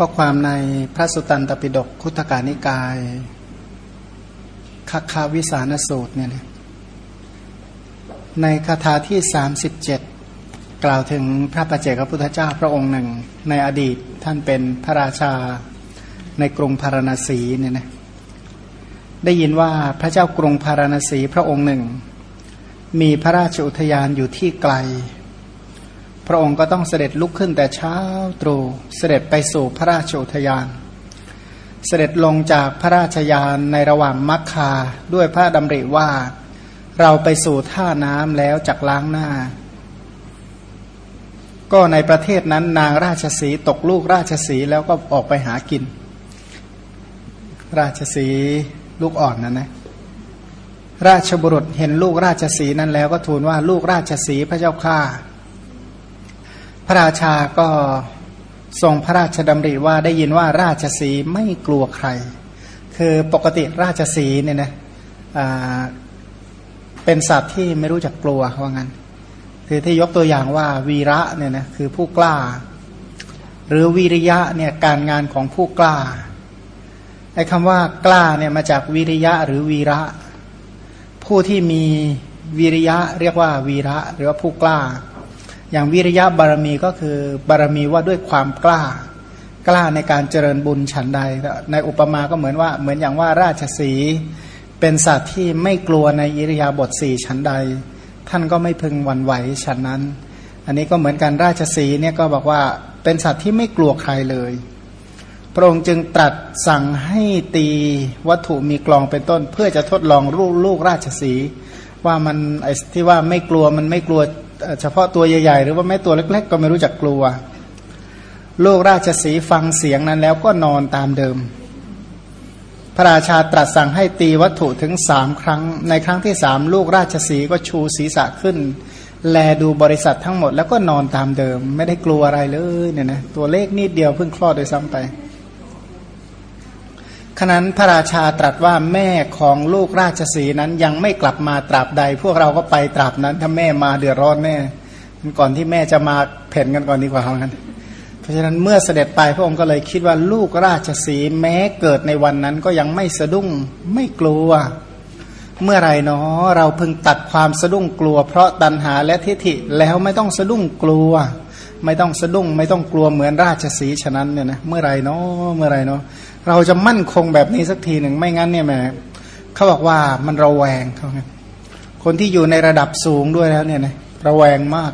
ข้อความในพระสุตตันตปิฎกคุตการนิกายคัคาวิสานสูตรเนี่ยในคาถาที่ 37 กล่าวถึงพระประเจกพุทธเจ้าพระองค์หนึ่ง ในอดีตท่านเป็นพระราชาในกรุงพาราณสีเนี่ยนะได้ยินว่าพระเจ้ากรุงพาราณสีพระองค์หนึ่ง มีพระราชอุทยานอยู่ที่ไกล พระองค์ก็ต้องเสด็จลุกขึ้นแต่เช้าตรู่เสด็จไปสู่พระราชอุทยาน เสด็จลงจากพระราชยานในระหว่างมักคาด้วยพระดำริว่า เราไปสู่ท่าน้ำแล้วจักล้างหน้า ก็ในประเทศนั้นนางราชสีตกลูกราชสีแล้วก็ออกไปหากิน ราชสีลูกอ่อนนั่นนะราชบุรุษเห็นลูกราชสีนั้นแล้วก็ทูลว่าลูกราชสีพระเจ้าข้า พระราชาก็ทรงพระราชดำริว่าได้ยินว่าราชสีไม่กลัวใคร คือปกติราชสีเนี่ยนะเป็นสัตว์ที่ไม่รู้จักกลัวว่างั้น คือที่ยกตัวอย่างว่าวีระเนี่ยนะคือผู้กล้า หรือวิริยะเนี่ยการงานของผู้กล้าไอ้คำว่ากล้าเนี่ยมาจากวิริยะหรือวีระ ผู้ที่มีวิริยะเรียกว่าวีระหรือว่าผู้กล้า อย่างวิริยะบารมีก็คือบารมีว่าด้วยความกล้า กล้าในการเจริญบุญฉันใด ในอุปมาก็เหมือนว่าเหมือนอย่างว่าราชสีเป็นสัตว์ที่ไม่กลัวในอิริยาบถสี่ฉันใด ท่านก็ไม่พึงหวั่นไหวฉันนั้น อันนี้ก็เหมือนกันราชสีเนี่ยก็บอกว่าเป็นสัตว์ที่ไม่กลัวใครเลย พระองค์จึงตรัสสั่งให้ตีวัตถุมีกลองเป็นต้น เพื่อจะทดลองลูกลูกราชสีว่ามันไอ้ที่ว่าไม่กลัวมันไม่กลัว เฉพาะตัวใหญ่ๆ หรือว่าแม่ตัวเล็ก ๆ ก็ไม่รู้จักกลัว ลูกราชสีฟังเสียงนั้นแล้วก็นอนตามเดิม พระราชาตรัสสั่งให้ตีวัตถุถึงสามครั้ง ในครั้งที่สามลูกราชสีก็ชูศีรษะขึ้น แลดูบริษัททั้งหมดแล้วก็นอนตามเดิม ไม่ได้กลัวอะไรเลยเนี่ยนะตัวเลขนิดเดียวเพิ่งคลอดโดยซ้ำไป ขนั้นพระราชาตรัสว่าแม่ของลูกราชสีนั้นยังไม่กลับมาตราบใด พวกเราก็ไปตราบนั้นถ้าแม่มาเดือดร้อนแม่ก่อนที่แม่จะมาเพ่นกันก่อนดีกว่างั้นเพราะฉะนั้นเมื่อเสด็จไปพระองค์ก็เลยคิดว่าลูกราชสีแม้เกิดในวันนั้นก็ยังไม่สะดุ้งไม่กลัว เมื่อไรเนาะเราพึงตัดความสะดุ้งกลัว เพราะตัณหาและทิฏฐิแล้วไม่ต้องสะดุ้งกลัว ไม่ต้องสะดุ้ง ไม่ต้องกลัวเหมือนราชสีฉะนั้นเนี่ยนะเมื่อไรเนาะเมื่อไรเนาะ เราจะมั่นคงแบบนี้สักทีหนึ่งไม่งั้นเนี่ยแม่เขาบอกว่ามันระแวงเขาคนที่อยู่ในระดับสูงด้วยแล้วเนี่ยนะระแวงมาก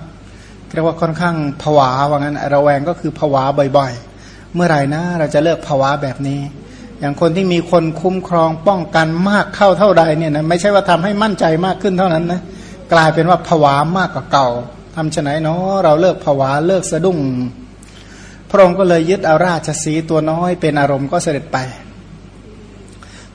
เรียกว่าค่อนข้างผวาว่างั้น ระแวงก็คือผวาบ่อยๆ เมื่อไหร่นะเราจะเลิกผวาแบบนี้ อย่างคนที่มีคนคุ้มครองป้องกันมากเข้าเท่าใดเนี่ยนะไม่ใช่ว่าทำให้มั่นใจมากขึ้นเท่านั้นนะกลายเป็นว่าผวามากกว่าเก่าทำชะไหนเนาะเราเลิกผวาเลิกสะดุ้ง ระองค์ก็เลยยึดเอาราชสีตัวน้อยเป็นอารมณ์ก็เสด็จไป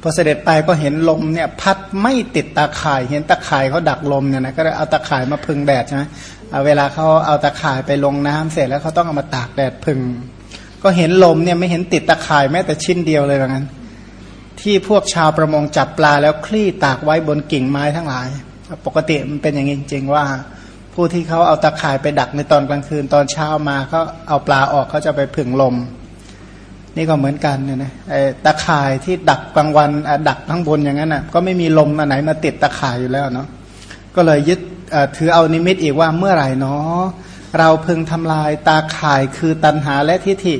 พอเสด็จไปก็เห็นลมเนี่ยพัดไม่ติดตาข่ายเห็นตาข่ายเขาดักลมเนี่ยนะก็เลยเอาตาข่ายมาพึ่งแดดใช่ไหมเอาเวลาเขาเอาตาข่ายไปลงน้ำเสร็จแล้วเขาต้องเอามาตากแดดพึ่งก็เห็นลมเนี่ยไม่เห็นติดตาข่ายแม้แต่ชิ้นเดียวเลยว่างั้นที่พวกชาวประมงจับปลาแล้วคลี่ตากไว้บนกิ่งไม้ทั้งหลาย ปกติมันเป็นอย่างนี้จริงๆว่า ผู้ที่เขาเอาตะข่ายไปดักในตอนกลางคืน ตอนเช้ามาเขาเอาปลาออกเขาจะไปผึ่งลม นี่ก็เหมือนกันเนี่ยนะไอ้ตะข่ายที่ดักกลางวันดักข้างบนอย่างนั้นอะ ก็ไม่มีลมอันไหนมาติดตะข่ายอยู่แล้วเนาะก็เลยยึดถือเอานิมิตอีกว่าเมื่อไหร่เนาะเราพึงทำลายตาข่ายคือตันหาและทิฏฐิ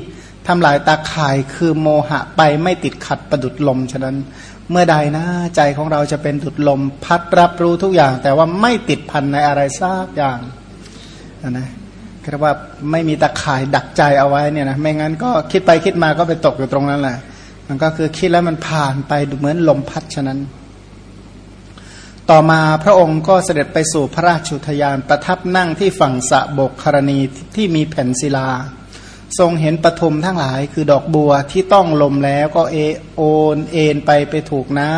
ทำลายตาข่ายคือโมหะไปไม่ติดขัดประดุดลมฉะนั้น เมื่อใดนะใจของเราจะเป็นดุดลมพัดรับรู้ทุกอย่าง แต่ว่าไม่ติดพันในอะไรสักอย่างนะคือว่าไม่มีตะข่ายดักใจเอาไว้เนี่ยนะไม่งั้นก็คิดไปคิดมาก็ไปตกอยู่ตรงนั้นแหละ มันก็คือคิดแล้วมันผ่านไปเหมือนลมพัดฉะนั้น ต่อมาพระองค์ก็เสด็จไปสู่พระราชุทยานประทับนั่งที่ฝั่งสะบกครณีที่มีแผ่นศิลา ทรงเห็นปฐมทั้งหลาย คือดอกบัวที่ต้องลมแล้วก็เอโอนเอ็นไปไปถูกน้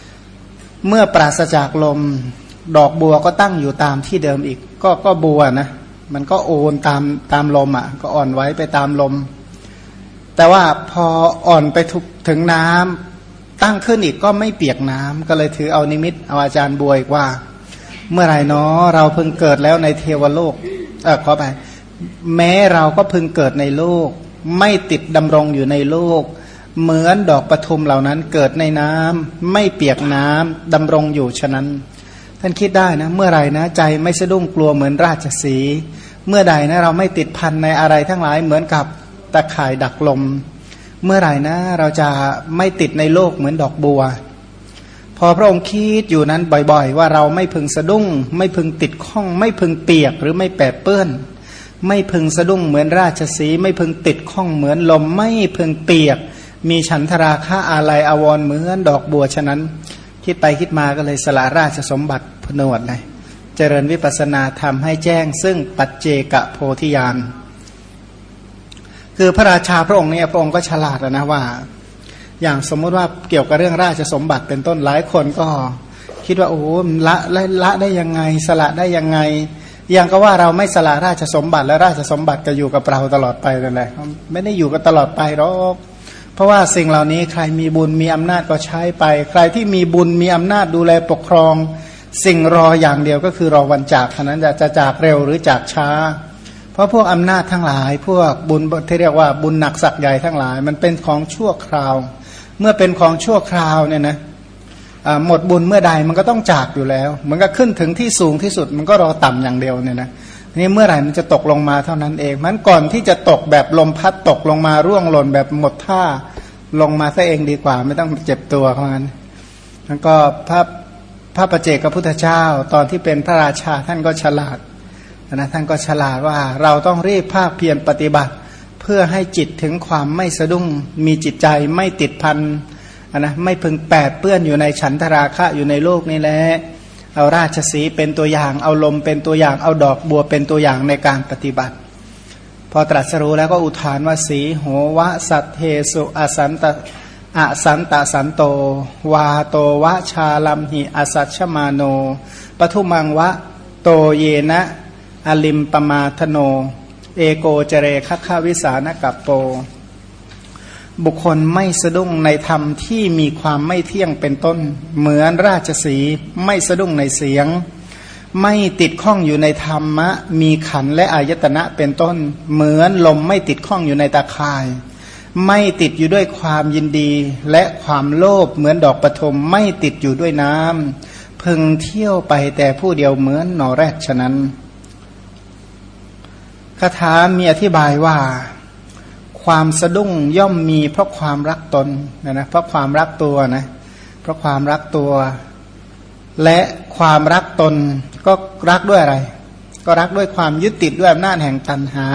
ำเมื่อปราศจากลม ดอกบัวก็ตั้งอยู่ตามที่เดิมอีก ก็ก็บัวนะมันก็โอนตามตามลมอะ ก็อ่อนไว้ไปตามลม แต่ว่าพออ่อนไปถถึงน้ำตั้งขึ้นอีกก็ไม่เปียกน้ำก็เลยถือเอานิมิตเอาอาจารย์บวยว่า เมื่อไรเนาะเราเพิ่งเกิดแล้วในเทวโลกเออขอไป แม้เราก็พึงเกิดในโลก ไม่ติดดำรงอยู่ในโลก เหมือนดอกปทุมเหล่านั้นเกิดในน้ำไม่เปียกน้ำดำรงอยู่ฉะนั้น ท่านคิดได้นะ เมื่อไหร่นะ ใจไม่สะดุ้งกลัวเหมือนราชสี เมื่อใดนะ เราไม่ติดพันในอะไรทั้งหลายเหมือนกับตะข่ายดักลม เมื่อไหร่นะเราจะไม่ติดในโลกเหมือนดอกบัว พอพระองค์คิดอยู่นั้นบ่อยๆ ว่าเราไม่พึงสะดุ้ง ไม่พึงติดข้อง ไม่พึงเปียกหรือไม่แปดเปื้อน ไม่พึงสะดุ้งเหมือนราชสีไม่พึงติดข้องเหมือนลม ไม่พึงเปียก มีฉันทราคะอาลัยอวรเหมือนดอกบัวฉะนั้น คิดไปคิดมาก็เลยสละราชสมบัติพนวดเลยเจริญวิปัสนาทำให้แจ้ง ซึ่งปัจเจกโพธิญาณคือพระราชาพระองค์เนี่ยพระองค์ก็ฉลาดนะว่า อย่างสมมุติว่าเกี่ยวกับเรื่องราชสมบัติเป็นต้นหลายคนก็ คิดว่าโอ้ละละละได้ยังไง สละได้ยังไง ย่างก็ว่าเราไม่สละราชสมบัติและราชสมบัติจะอยู่กับเราตลอดไปนั่นแหละไม่ได้อยู่กันตลอดไปหรอกเพราะว่าสิ่งเหล่านี้ใครมีบุญมีอำนาจก็ใช้ไป ใครที่มีบุญมีอำนาจดูแลปกครอง สิ่งรออย่างเดียวก็คือรอวันจากเท่านั้นจะจะจากเร็วหรือจากช้า เพราะพวกอำนาจทั้งหลาย พวกบุญที่เรียกว่าบุญหนักสักใหญ่ทั้งหลาย มันเป็นของชั่วคราว เมื่อเป็นของชั่วคราวเนี่ยนะ หมดบุญเมื่อใดมันก็ต้องจากอยู่แล้ว มันก็ขึ้นถึงที่สูงที่สุดมันก็รอต่ำอย่างเดียวเนี่ยนะนี่เมื่อไหร่มันจะตกลงมาเท่านั้นเองมันก่อนที่จะตกแบบลมพัดตกลงมาร่วงหล่นแบบหมดท่าลงมาซะเองดีกว่า ไม่ต้องเจ็บตัวเพราะงั้นแล้วก็พระพระประเจกพระพุทธเจ้า ตอนที่เป็นพระราชาท่านก็ฉลาดนะท่านก็ฉลาดว่าเราต้องรีบภาคเพียรปฏิบัติ เพื่อให้จิตถึงความไม่สะดุ้งมีจิตใจไม่ติดพัน นะไม่พึงแปดเปื้อนอยู่ในฉันทราคะอยู่ในโลกนี้แหละเอาราชสีเป็นตัวอย่างเอาลมเป็นตัวอย่างเอาดอกบัวเป็นตัวอย่างในการปฏิบัติ พอตรัสรู้แล้วก็อุทานว่าสีโหวะสัตเทสุอสันตอสันตสันโต วาโตวะชาลัมหิอสัชมาโนปทุมังวะโตเยนะอลิมปมาทโน เอโกเจเรคัควิสานกัปโป บุคคลไม่สะดุ้งในธรรมที่มีความไม่เที่ยงเป็นต้น เหมือนราชสีไม่สะดุ้งในเสียง ไม่ติดข้องอยู่ในธรรมะ มีขันและอายตนะเป็นต้น เหมือนลมไม่ติดข้องอยู่ในตาคาย ไม่ติดอยู่ด้วยความยินดี และความโลภเหมือนดอกปฐมไม่ติดอยู่ด้วยน้ำพึงเที่ยวไปแต่ผู้เดียวเหมือนนอแรกฉะนั้นคาถามีอธิบายว่า ความสะดุ้งย่อมมีเพราะความรักตนนะนะเพราะความรักตัวนะเพราะความรักตัว และความรักตนก็รักด้วยอะไร ก็รักด้วยความยึดติดด้วยอำนาจแห่งตันหา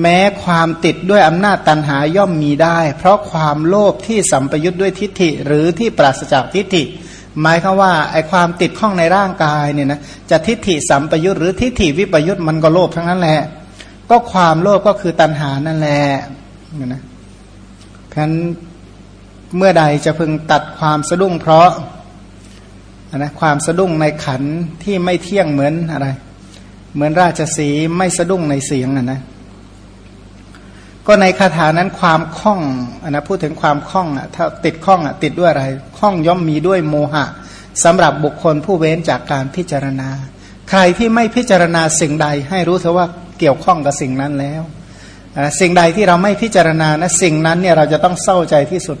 แม้ความติดด้วยอำนาจตันหาย่อมมีได้ เพราะความโลภที่สัมปยุทธ์ด้วยทิฏฐิ หรือที่ปราศจากทิฏฐิ หมายคือว่าไอความติดข้องในร่างกายเนี่ยนะจะทิฏฐิสัมปยุทธ์หรือทิฏฐิวิปยุทธ์มันก็โลภทั้งนั้นแหละ ก็ความโลภก็คือตัณหานั่นแหละนะเพราะฉะนั้นเมื่อใดจะพึงตัดความสะดุ้งเพราะนะความสะดุ้งในขันที่ไม่เที่ยงเหมือนอะไร เหมือนราชสีไม่สะดุ้งในเสียงอะนะก็ในคาถานั้นความคล่องอนะพูดถึงความคล่องอะถ้าติดคล่องอะติดด้วยอะไรคล่องย่อมมีด้วยโมหะสำหรับบุคคลผู้เว้นจากการพิจารณา ใครที่ไม่พิจารณาสิ่งใดให้รู้เถอะว่า เกี่ยวข้องกับสิ่งนั้นแล้ว สิ่งใดที่เราไม่พิจารณานะสิ่งนั้นเนี่ยเราจะต้องเศร้าใจที่สุด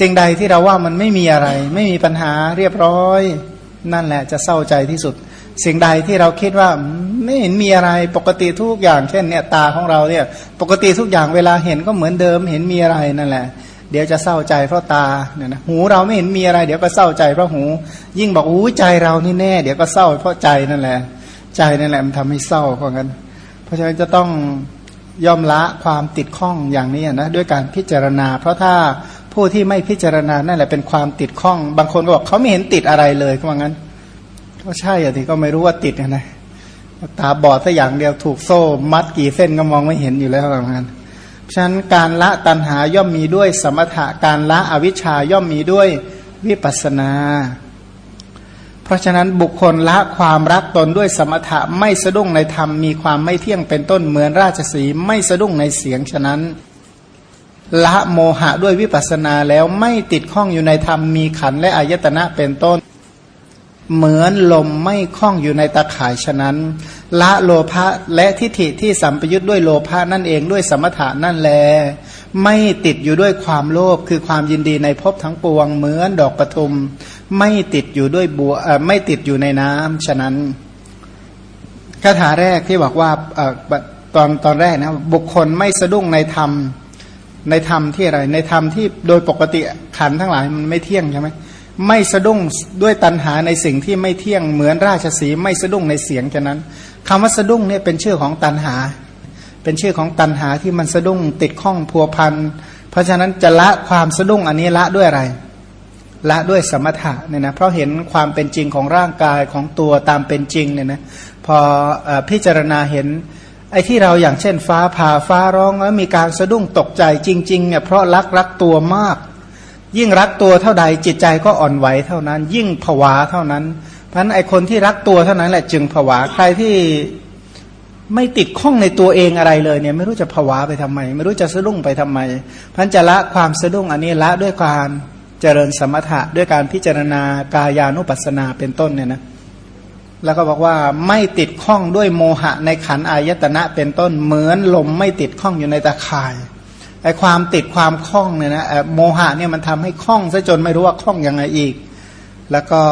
สิ่งใดที่เราว่ามันไม่มีอะไร ไม่มีปัญหาเรียบร้อย นั่นแหละจะเศร้าใจที่สุด สิ่งใดที่เราคิดว่าไม่เห็นมีอะไรปกติทุกอย่าง เช่นเนี่ยตาของเราเนี่ยปกติทุกอย่างเวลาเห็นก็เหมือนเดิมเห็นมีอะไรนั่นแหละเดี๋ยวจะเศร้าใจเพราะตาเนี่ยนะหูเราไม่เห็นมีอะไร เดี๋ยวก็เศร้าใจเพราะหู ยิ่งบอกอู้ใจเรานี่แน่ เดี๋ยวก็เศร้าเพราะใจนั่นแหละ ใจนั่นแหละมันทำให้เศร้าเพราะงั้น ราะฉะนั้นจะต้องย่อมละความติดข้องอย่างนี้นะด้วยการพิจารณา เพราะถ้าผู้ที่ไม่พิจารณานั่นแหละเป็นความติดข้อง บางคนก็บอกเขาไม่เห็นติดอะไรเลยก็ว่างั้นก็ใช่อะที่ก็ไม่รู้ว่าติดนะตาบอดสัอย่างเดียวถูกโซ่มัดกี่เส้นก็มองไม่เห็นอยู่แล้วว่างั้นฉะนั้นการละตัณหาย่อมมีด้วยสมถะการละอวิชาย่อมมีด้วยวิปัสนา ราะฉะนั้นบุคคลละความรักตนด้วยสมถะไม่สะดุ้งในธรรมมีความไม่เที่ยงเป็นต้นเหมือนราชสีไม่สะดุ้งในเสียงฉะนั้น ละโมหะด้วยวิปัสสนาแล้วไม่ติดข้องอยู่ในธรรมมีขันและอายตนะเป็นต้น เหมือนลมไม่คล้องอยู่ในตาข่ายฉะนั้น ละโลภะและทิฏฐิที่สัมปยุทธ์ด้วยโลภะนั่นเองด้วยสมถะนั่นแล ไม่ติดอยู่ด้วยความโลภคือความยินดีในภพทั้งปวงเหมือนดอกประทุม ไม่ติดอยู่ด้วยบัวไม่ติดอยู่ในน้ำฉะนั้นคาถาแรกที่บอกว่าตอนตอนแรกนะบุคคลไม่สะดุ้งในธรรมในธรรมที่อะไร ในธรรมที่โดยปกติขันทั้งหลายมันไม่เที่ยงใช่ไหมไม่สะดุ้งด้วยตัณหาในสิ่งที่ไม่เที่ยงเหมือนราชสีไม่สะดุ้งในเสียงฉะนั้นคำว่าสะดุ้งเนี่ยเป็นชื่อของตัณหา เป็นชื่อของตัณหาที่มันสะดุ้งติดข้องพัวพันเพราะฉะนั้นจะละความสะดุ้งอันนี้ละด้วยอะไร ละด้วยสมถะเนี่ยนะเพราะเห็นความเป็นจริงของร่างกายของตัวตามเป็นจริงเนี่ยนะพออพิจารณาเห็นไอ้ที่เราอย่างเช่น ฟ้าผ่าฟ้าร้องแล้วมีการสะดุ้งตกใจจริงๆเนี่ยเพราะรักรักตัวมาก ยิ่งรักตัวเท่าใดจิตใจก็อ่อนไหวเท่านั้น ยิ่งผวาเท่านั้นเพราะนั้นไอ้คนที่รักตัวเท่านั้นแหละจึงผวาใครที่ไม่ติดข้องในตัวเองอะไรเลยเนี่ยไม่รู้จะผวาไปทำไม ไม่รู้จะสะดุ้งไปทำไมพันจะละความสะดุ้งอันนี้ละด้วยการ เจริญสมถะด้วยการพิจารณากายานุปัสสนาเป็นต้นเนี่ยนะแล้วก็บอกว่าไม่ติดข้องด้วยโมหะในขันอายตนะเป็นต้นเหมือนลมไม่ติดข้องอยู่ในตะข่ายไอความติดความคล้องเนี่ยนะโมหะเนี่ยมันทำให้คล้องซะจนไม่รู้ว่าคล้องยังไงอีก แล้วก็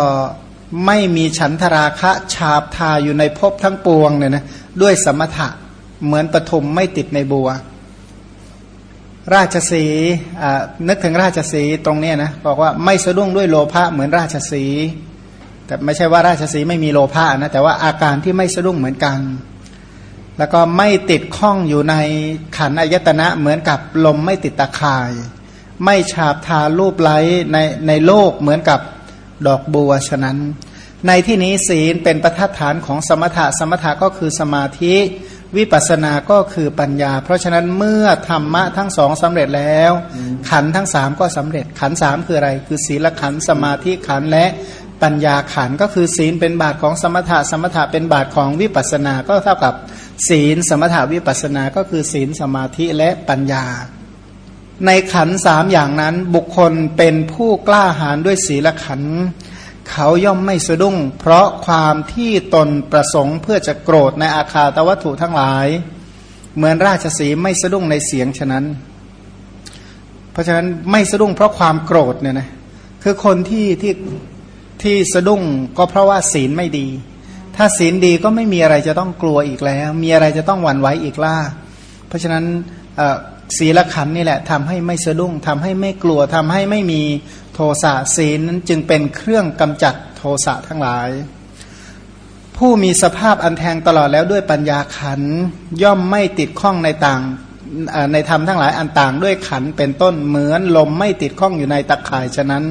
ไม่มีฉันทราคะฉาบทาอยู่ในภพทั้งปวงเนี่ยนะด้วยสมถะเหมือนปฐมไม่ติดในบัว ราชสีนึกถึงราชสีตรงนี้นะบอกว่าไม่สะดุ้งด้วยโลภะเหมือนราชสี แต่ไม่ใช่ว่าราชสีไม่มีโลภะนะแต่ว่าอาการที่ไม่สะดุ้งเหมือนกัน แล้วก็ไม่ติดข้องอยู่ในขันอายตนะเหมือนกับลมไม่ติดตะข่าย ไม่ฉาบทารูปไล้ในในโลกเหมือนกับดอกบัวฉะนั้น ในที่นี้ศีลเป็นประทัดฐานของสมถะสมถะก็คือสมาธิ วิปัสสนาก็คือปัญญา เพราะฉะนั้นเมื่อธรรมะทั้งสองสำเร็จแล้ว ขันทั้งสามก็สำเร็จ ขันสามคืออะไร คือศีลขันสมาธิขันและปัญญาขันก็คือศีลเป็นบาทของสมถะสมถะเป็นบาทของวิปัสสนาก็เท่ากับ ศีลสมถาวิปัสนาก็คือศีลสมาธิและปัญญา ในขันสามอย่างนั้นบุคคลเป็นผู้กล้าหาญด้วยศีลขัน เขาย่อมไม่สะดุ้ง เพราะความที่ตนประสงค์เพื่อจะโกรธในอาคาตวัตถุทั้งหลาย เหมือนราชสีไม่สะดุ้งในเสียงฉะนั้น เพราะฉะนั้นไม่สะดุ้งเพราะความโกรธเนี่ยนะคือคนที่ที่ที่สะดุ้งก็เพราะว่าศีลไม่ดี ถ้าศีลดีก็ไม่มีอะไรจะต้องกลัวอีกแล้ว มีอะไรจะต้องหวั่นไหวอีกล่า เพราะฉะนั้น ศีลขันนี่แหละทำให้ไม่สะดุ้งทำให้ไม่กลัวทำให้ไม่มีโทสะศีลนั้นจึงเป็นเครื่องกำจัดโทสะทั้งหลาย ผู้มีสภาพอันแทงตลอดแล้วด้วยปัญญาขันย่อมไม่ติดข้องในต่างในธรรมทั้งหลายอันต่างด้วยขันเป็นต้นเหมือนลมไม่ติดข้องอยู่ในตะข่ายฉะนั้น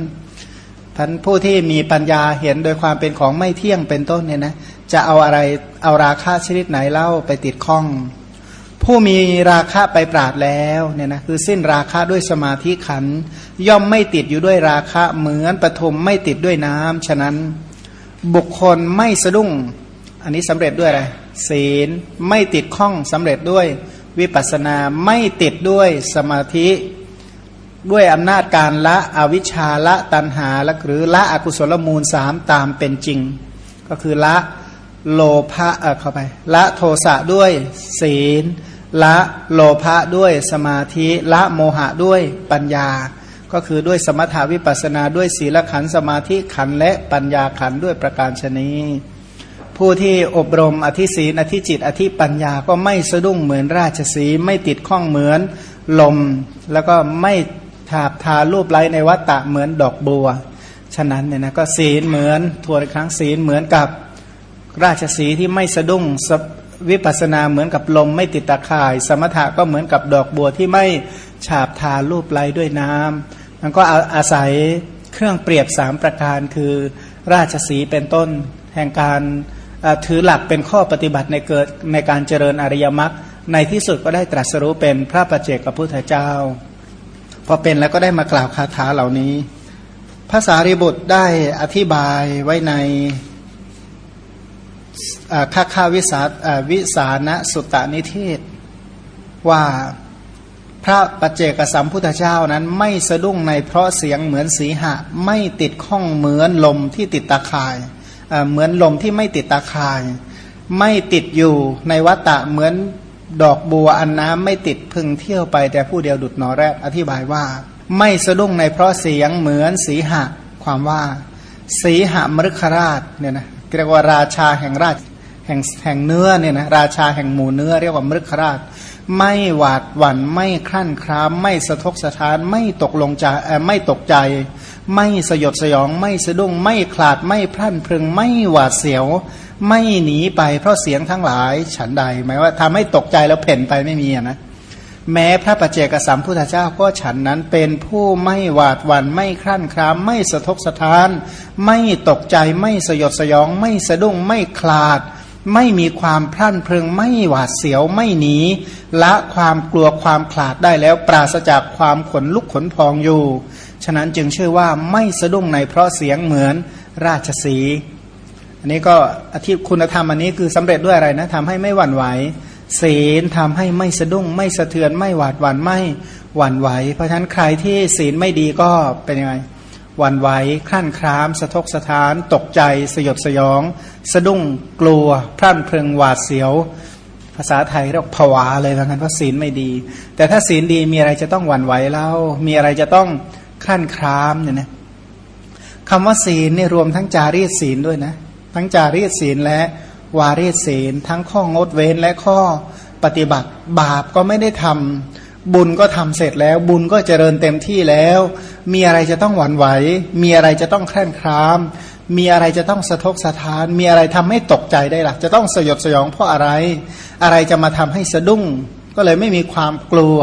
ท่านผู้ที่มีปัญญาเห็นโดยความเป็นของไม่เที่ยงเป็นต้นเนี่ยนะจะเอาอะไรเอาราคาชนิดไหนเล่าไปติดข้อง ผู้มีราคาไปปราดแล้วเนี่ยนะคือสิ้นราคาด้วยสมาธิขัน ย่อมไม่ติดอยู่ด้วยราคาเหมือนปฐมไม่ติดด้วยน้ำฉะนั้นบุคคลไม่สะดุ้ง อันนี้สำเร็จด้วยอะไรศีลไม่ติดข้องสำเร็จด้วยวิปัสนาไม่ติดด้วยสมาธิ ด้วยอำนาจการละอวิชชาละตันหาละหรือละอกุศลมูลสามตามเป็นจริง ก็คือละโลภะเออเข้าไป ละโทสะด้วยศีล ละโลภะด้วยสมาธิละโมหะด้วยปัญญา ก็คือด้วยสมถาวิปัสนาด้วยศีลขันสมาธิขันและปัญญาขันด้วยประการชนีผู้ที่อบรมอธิศีนอธิจิต อธิปัญญาก็ไม่สะดุ้งเหมือนราชสีไม่ติดข้องเหมือนลม แล้วก็ไม่ถาบทารูปไล้ในวัตตะเหมือนดอกบัว ฉะนั้นเนี่ยนะก็ศีลเหมือนทวนครั้งศีลเหมือนกับราชสีที่ไม่สะดุ้ง วิปัสนาเหมือนกับลมไม่ติดตะข่าย สมถะก็เหมือนกับดอกบัวที่ไม่ฉาบทารูปไล้ด้วยน้ำมันก็อาศัยเครื่องเปรียบสามประการคือราชสีเป็นต้น แห่งการถือหลักเป็นข้อปฏิบัติในเกิดในการเจริญอริยมรรคในที่สุดก็ได้ตรัสรู้เป็นพระปัจเจกพุทธเจ้า พอเป็นแล้วก็ได้มากล่าวคาถาเหล่านี้ ภาษาริบุตรได้อธิบายไว้ใน ข้าข้าวิสาวิสานสุตตานิเทศ ว่าพระปัจเจกสัมพุทธเจ้านั้นไม่สะดุ้งในเพราะเสียงเหมือนสีหะ ไม่ติดข้องเหมือนลมที่ติดตาข่ายเหมือนลมที่ไม่ติดตาข่าย ไม่ติดอยู่ในวัตะเหมือนดอกบัวอันน้ำไม่ติดพึงเที่ยวไปแต่ผู้เดียวดุดนอแรดอธิบายว่า ไม่สะดุ้งในเพราะเสียงเหมือนสีหะ ความว่า สีหมฤคราชเนี่ยนะ เรียกว่าราชาแห่งราชแห่งแห่งเนื้อเนี่ยนะราชาแห่งหมูเนื้อ เรียกว่ามฤคราช ไม่หวาดหวั่นไม่คลั่นคราม ไม่สะทกสะท้าน ไม่ตกลงใจไม่ตกใจ ไม่สยดสยอง ไม่สะดุ้ง ไม่ขลาดไม่พลั่นพรึง ไม่หวาดเสียว ไม่หนีไปเพราะเสียงทั้งหลายฉันใดหมายว่าทำให้ตกใจแล้วเพ่นไปไม่มีนะ แม้พระปัจเจกสัมพุทธเจ้าก็ฉันนั้นเป็นผู้ไม่หวาดหวัน่นไม่คลั่นคราม ไม่สะทกสะท้าน ไม่ตกใจไม่สยดสยอง ไม่สะดุ้งไม่คลาด ไม่มีความพลั่นเพลิงไม่หวาดเสียวไม่หนีละความกลัวความขลาดได้แล้วปราศจากความขนลุกขนพองอยู่ ฉะนั้นจึงเชื่อว่าไม่สะดุ้งในเพราะเสียงเหมือนราชสีอันนี้ก็อธิคุณธรรมอันนี้คือสำเร็จด้วยอะไรนะทำให้ไม่หวั่นไหว ศีลทำให้ไม่สะดุ้ง ไม่สะเทือนไม่หวาดหวั่นไม่หวั่นไหว เพราะฉะนั้นใครที่ศีลไม่ดีก็เป็นยังไงหวั่นไหวคลั่นคราม สะทกสะท้าน ตกใจสยดสยอง สะดุ้งกลัว พรั่นเพลิงหวาดเสียว ภาษาไทยเรียกผวาเลยว่างั้นเพราะศีลไม่ดี แต่ถ้าศีลดีมีอะไรจะต้องหวั่นไหวเล่ามีอะไรจะต้องคลั่นครามเนี่ยนะคำว่าศีลเนี่ยรวมทั้งจารีตศีลด้วยนะ ทั้งจารีตศีลและ วาเรศีล ทั้งข้องดเว้นและข้อปฏิบัติบาปก็ไม่ได้ทำบุญก็ทำเสร็จแล้ว บุญก็เจริญเต็มที่แล้ว มีอะไรจะต้องหวั่นไหว มีอะไรจะต้องแคล่นคราม มีอะไรจะต้องสะทกสะท้าน มีอะไรทำให้ตกใจได้ละ่ะ จะต้องสยดสยองเพราะอะไร อะไรจะมาทำให้สะดุ้ง ก็เลยไม่มีความกลัว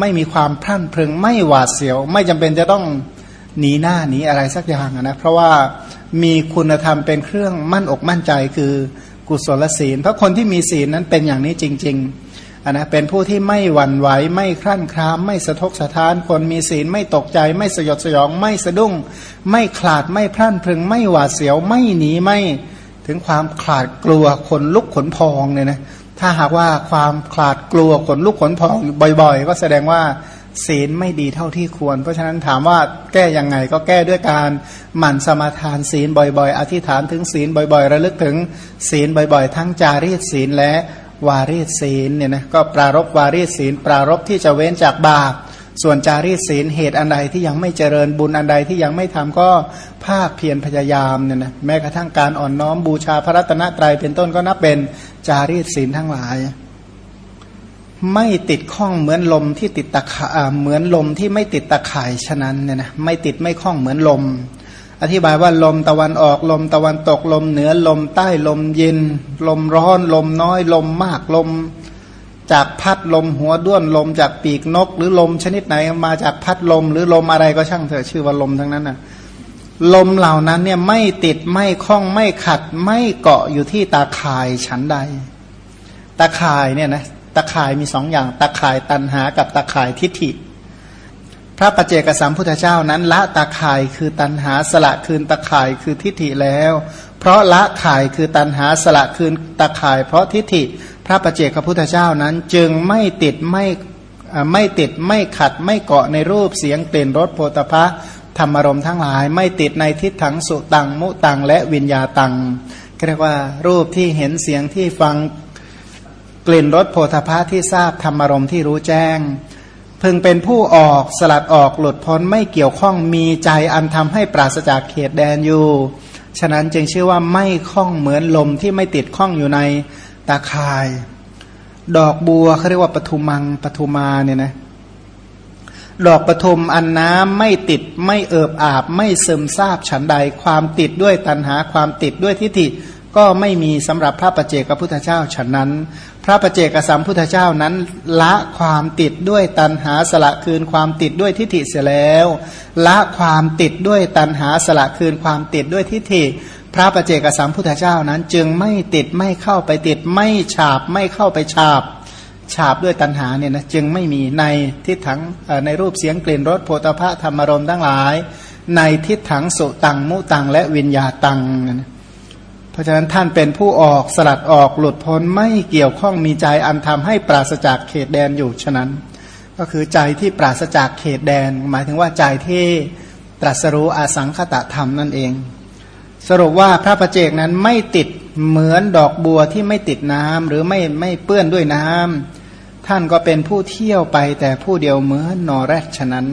ไม่มีความพรั่นพรึง ไม่หวาดเสียว ไม่จำเป็นจะต้องหนีหน้าหนีอะไรสักอย่างนะ เพราะว่า มีคุณธรรมเป็นเครื่องมั่นอกมั่นใจคือกุศลศีล เพราะคนที่มีศีลนั้นเป็นอย่างนี้จริงๆนนะเป็นผู้ที่ไม่หวั่นไหวไม่คลั่นคลาม ไม่สะทกสะท้าน คนมีศีลไม่ตกใจ ไม่สยดสยอง ไม่สะดุ้ง ไม่ขลาดไม่พลั่นพึง ไม่หวาดเสียวไม่หนีไม่ ถึงความขลาดกลัวขนลุกขนพองเนี่ยนะถ้าหากว่าความขลาดกลัวขนลุกขนพองบ่อย ๆ ก็แสดงว่า ศีลไม่ดีเท่าที่ควร เพราะฉะนั้นถามว่าแก้ยังไงก็แก้ด้วยการหมั่นสมาทานศีลบ่อยๆ อธิษฐานถึงศีลบ่อยๆ ระลึกถึงศีลบ่อยๆ ทั้งจารีตศีลและวารีศีลเนี่ยนะก็ปรารบวารีศีล ปรารบที่จะเว้นจากบาปส่วนจารีตศีลเหตุอันใดที่ยังไม่เจริญบุญอันใดที่ยังไม่ทำก็ภาคเพียรพยายามเนี่ยนะแม้กระทั่งการอ่อนน้อมบูชาพระรัตนตรัยเป็นต้นก็นับเป็นจารีตศีลทั้งหลาย ไม่ติดข้องเหมือนลมที่ติดตะขาเหมือนลมที่ไม่ติดตะข่ายฉะนั้นเนี่ยนะไม่ติดไม่ข้องเหมือนลม อธิบายว่าลมตะวันออกลมตะวันตกลมเหนือลมใต้ลมเย็น ลมร้อนลมน้อยลมมากลม จากพัดลมหัวด้วนลมจากปีกนก หรือลมชนิดไหนมาจากพัดลม หรือลมอะไรก็ช่างเถอะชื่อว่าลมทั้งนั้นน่ะลมเหล่านั้นเนี่ยไม่ติดไม่คล้องไม่ขัดไม่เกาะอยู่ที่ตาข่ายฉันใด ตาข่ายเนี่ยนะ ตาข่ายมีสองอย่างตาข่ายตันหากับตาข่ายทิฏฐิ พระปัจเจกสัมพุทธเจ้านั้น ละตาข่ายคือตันหาสละคืนตาข่ายคือทิฏฐิแล้ว เพราะละข่ายคือตันหาสละคืนตาข่าย เพราะทิฏฐิ พระปัจเจกพุทธเจ้านั้น จึงไม่ติดไม่ไม่ติดไม่ขัดไม่เกาะในรูปเสียงเปลี่ยนรสโพธพะธรรมรมทั้งหลาย ไม่ติดในทิฏถังสุตังมุตังและวิญญาตังเรียกว่ารูปที่เห็นเสียงที่ฟัง กลิ่นรสโพธพะที่ทราบธรรมรมที่รู้แจ้ง พึงเป็นผู้ออกสลัดออกหลุดพ้นไม่เกี่ยวข้องมีใจอันทำให้ปราศจากเขตแดนอยู่ ฉะนั้นจึงชื่อว่าไม่ข้องเหมือนลมที่ไม่ติดข้องอยู่ในตาคาย ดอกบัวเขาเรียกว่าปทุมังปทุมาเนี่ยนะดอกปทุมอันน้ำไม่ติดไม่เอิบอาบ ไม่ซึมซาบฉันใด ความติดด้วยตัณหาความติดด้วยทิฏฐิก็ไม่มีสำหรับพระประเจกพระพุทธเจ้าฉะนั้น พระประเจกสัมพุทธเจ้านั้น ละความติดด้วยตันหาสละคืนความติดด้วยทิฏฐิเสียแล้ว ละความติดด้วยตันหาสละคืนความติดด้วยทิฏฐิ พระประเจกสัมพุทธเจ้านั้น จึงไม่ติดไม่เข้าไปติดไม่ฉาบไม่เข้าไปฉาบฉาบด้วยตันหาเนี่ยนะจึงไม่มีในทิฏฐังในรูปเสียงกลิ่นรสโพธพะธรรมรมทั้งหลาย ในทิฏฐังสุตังมุตังและวิญญาตังนะ เพราะฉะนั้นท่านเป็นผู้ออกสลัดออกหลุดพ้นไม่เกี่ยวข้องมีใจอันทำให้ปราศจากเขตแดนอยู่ฉะนั้น ก็คือใจที่ปราศจากเขตแดน หมายถึงว่าใจที่ตรัสรู้อาสังขตะธรรมนั่นเอง สรุปว่าพระประเจกนั้นไม่ติดเหมือนดอกบัวที่ไม่ติดน้ำหรือไม่ไม่เปื้อนด้วยน้ำท่านก็เป็นผู้เที่ยวไปแต่ผู้เดียวเหมือนนอแรดฉะนั้น